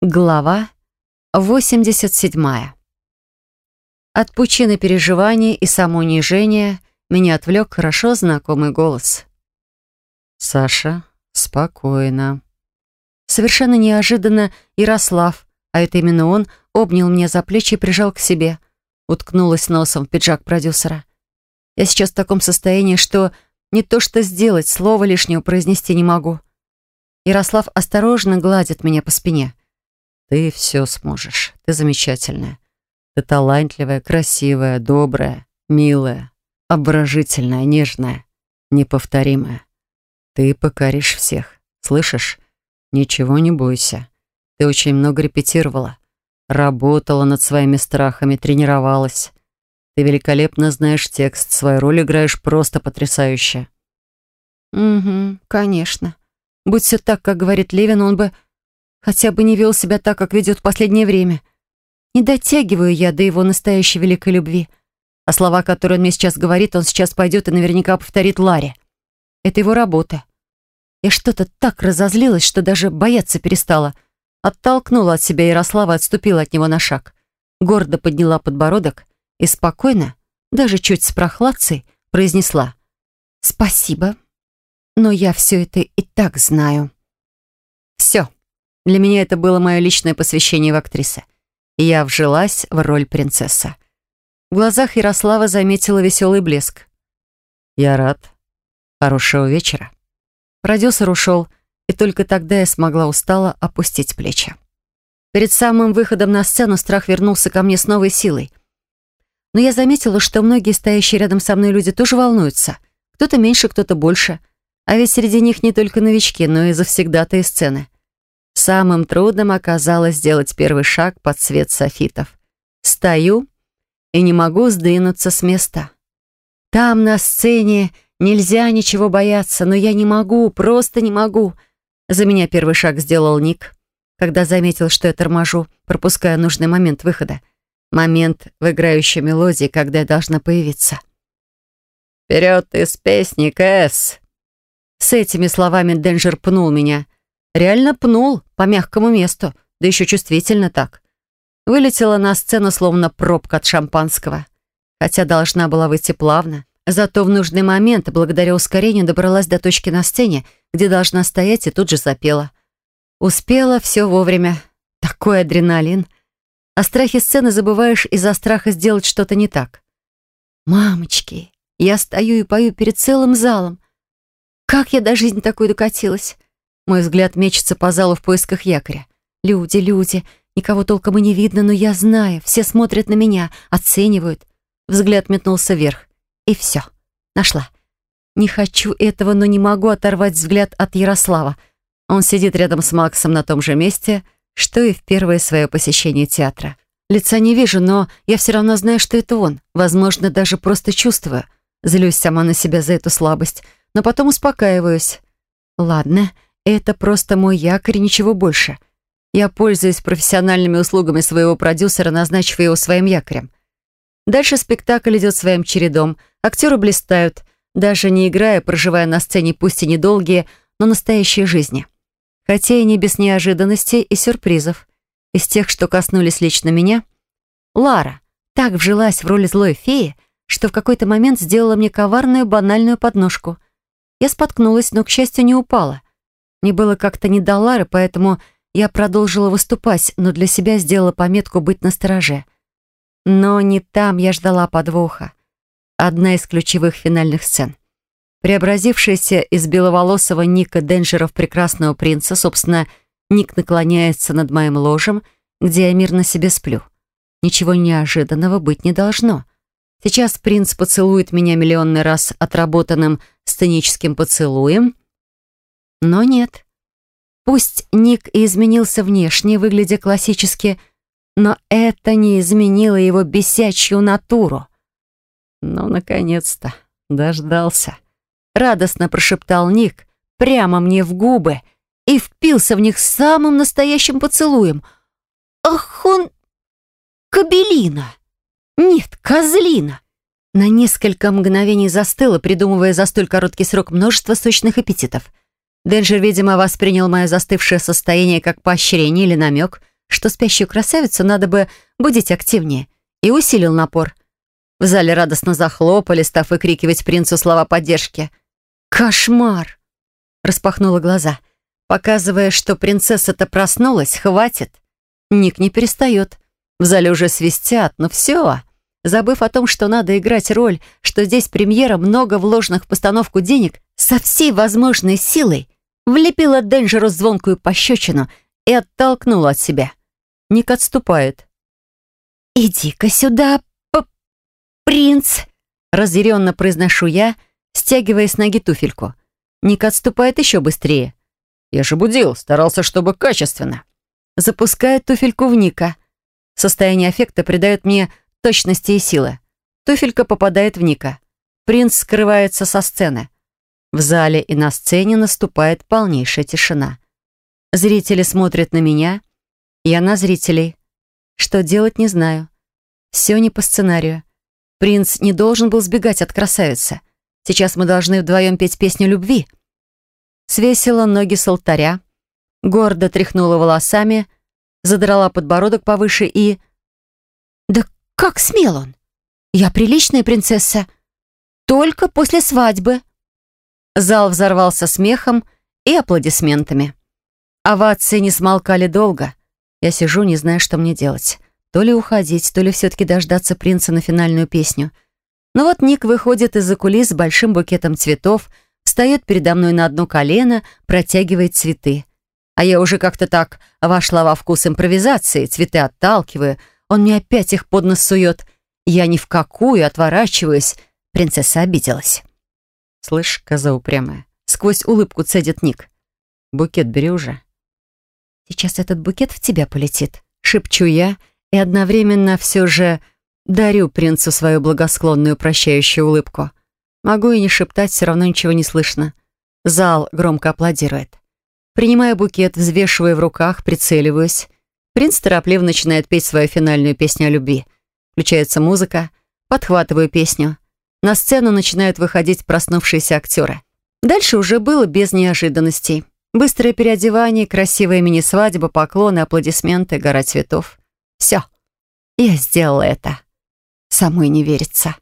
Глава 87. От пучины переживаний и самоунижения меня отвлек хорошо знакомый голос. «Саша, спокойно». Совершенно неожиданно Ярослав, а это именно он, обнял меня за плечи и прижал к себе. Уткнулась носом в пиджак продюсера. Я сейчас в таком состоянии, что не то что сделать, слова лишнего произнести не могу. Ярослав осторожно гладит меня по спине. Ты все сможешь. Ты замечательная. Ты талантливая, красивая, добрая, милая, обворожительная, нежная, неповторимая. Ты покоришь всех. Слышишь? Ничего не бойся. Ты очень много репетировала. Работала над своими страхами, тренировалась. Ты великолепно знаешь текст, свою роль играешь просто потрясающе. Угу, конечно. Будь все так, как говорит Левин, он бы Хотя бы не вел себя так, как ведет в последнее время. Не дотягиваю я до его настоящей великой любви. А слова, которые он мне сейчас говорит, он сейчас пойдет и наверняка повторит Ларе. Это его работа. Я что-то так разозлилась, что даже бояться перестала. Оттолкнула от себя Ярослава отступила от него на шаг. Гордо подняла подбородок и спокойно, даже чуть с прохладцей, произнесла «Спасибо, но я все это и так знаю». Для меня это было мое личное посвящение в актрисы. И я вжилась в роль принцессы. В глазах Ярослава заметила веселый блеск. «Я рад. Хорошего вечера». Продюсер ушел, и только тогда я смогла устало опустить плечи. Перед самым выходом на сцену страх вернулся ко мне с новой силой. Но я заметила, что многие стоящие рядом со мной люди тоже волнуются. Кто-то меньше, кто-то больше. А ведь среди них не только новички, но и завсегдатые сцены. Самым трудным оказалось сделать первый шаг под свет софитов. Стою и не могу сдвинуться с места. Там, на сцене, нельзя ничего бояться, но я не могу, просто не могу. За меня первый шаг сделал Ник, когда заметил, что я торможу, пропуская нужный момент выхода. Момент в играющей мелодии, когда я должна появиться. «Вперед из песни, Кэс!» С этими словами Денджер пнул меня — Реально пнул по мягкому месту, да еще чувствительно так. Вылетела на сцену, словно пробка от шампанского. Хотя должна была выйти плавно. Зато в нужный момент, благодаря ускорению, добралась до точки на сцене, где должна стоять, и тут же запела. Успела все вовремя. Такой адреналин. О страхе сцены забываешь из-за страха сделать что-то не так. «Мамочки, я стою и пою перед целым залом. Как я до жизни такой докатилась?» Мой взгляд мечется по залу в поисках якоря. Люди, люди, никого толком и не видно, но я знаю, все смотрят на меня, оценивают. Взгляд метнулся вверх. И все. Нашла. Не хочу этого, но не могу оторвать взгляд от Ярослава. Он сидит рядом с Максом на том же месте, что и в первое свое посещение театра. Лица не вижу, но я все равно знаю, что это он. Возможно, даже просто чувствую. Злюсь сама на себя за эту слабость, но потом успокаиваюсь. Ладно, это просто мой якорь и ничего больше. Я пользуюсь профессиональными услугами своего продюсера, назначив его своим якорем. Дальше спектакль идет своим чередом. Актеры блистают, даже не играя, проживая на сцене пусть и недолгие, но настоящие жизни. Хотя и не без неожиданностей и сюрпризов. Из тех, что коснулись лично меня, Лара так вжилась в роль злой феи, что в какой-то момент сделала мне коварную банальную подножку. Я споткнулась, но, к счастью, не упала. Мне было как-то не до Лары, поэтому я продолжила выступать, но для себя сделала пометку быть настороже. Но не там я ждала подвоха. Одна из ключевых финальных сцен. Преобразившаяся из беловолосого Ника Денджера в прекрасного принца, собственно, Ник наклоняется над моим ложем, где я мирно себе сплю. Ничего неожиданного быть не должно. Сейчас принц поцелует меня миллионный раз отработанным сценическим поцелуем — но нет. Пусть Ник и изменился внешне, выглядя классически, но это не изменило его бесячью натуру. «Ну, наконец-то, дождался», — радостно прошептал Ник прямо мне в губы и впился в них самым настоящим поцелуем. «Ах, он... кабелина! Нет, козлина!» На несколько мгновений застыла, придумывая за столь короткий срок множество сочных эпитетов — Денджер, видимо, воспринял мое застывшее состояние как поощрение или намек, что спящую красавицу надо бы будить активнее, и усилил напор. В зале радостно захлопали, став выкрикивать принцу слова поддержки. «Кошмар!» Распахнула глаза, показывая, что принцесса-то проснулась, хватит. Ник не перестает. В зале уже свистят, но все. Забыв о том, что надо играть роль, что здесь премьера, много вложенных в постановку денег, со всей возможной силой влепила Денджеру звонкую пощечину и оттолкнула от себя. Ник отступает. «Иди-ка сюда, п принц!» Разъяренно произношу я, стягивая с ноги туфельку. Ник отступает еще быстрее. «Я же будил, старался, чтобы качественно». Запускает туфельку в Ника. Состояние аффекта придает мне точности и силы. Туфелька попадает в Ника. Принц скрывается со сцены. В зале и на сцене наступает полнейшая тишина. Зрители смотрят на меня, я на зрителей. Что делать, не знаю. Все не по сценарию. Принц не должен был сбегать от красавицы. Сейчас мы должны вдвоем петь песню любви. Свесила ноги с алтаря, гордо тряхнула волосами, задрала подбородок повыше и... «Да как смел он? Я приличная принцесса. Только после свадьбы». Зал взорвался смехом и аплодисментами. Овации не смолкали долго. Я сижу, не зная, что мне делать. То ли уходить, то ли все-таки дождаться принца на финальную песню. Но вот Ник выходит из-за кулис с большим букетом цветов, встает передо мной на одно колено, протягивает цветы. А я уже как-то так вошла во вкус импровизации, цветы отталкиваю, он мне опять их под нос сует. Я ни в какую отворачиваюсь. Принцесса обиделась. «Слышь, коза упрямая», — сквозь улыбку цедит Ник. «Букет бери уже». «Сейчас этот букет в тебя полетит», — шепчу я, и одновременно все же дарю принцу свою благосклонную прощающую улыбку. Могу и не шептать, все равно ничего не слышно. Зал громко аплодирует. Принимаю букет, взвешиваю в руках, прицеливаюсь. Принц торопливо начинает петь свою финальную песню о любви. Включается музыка, подхватываю песню. На сцену начинают выходить проснувшиеся актеры. Дальше уже было без неожиданностей. Быстрое переодевание, красивая мини-свадьба, поклоны, аплодисменты, гора цветов. Все. Я сделала это. Самой не верится.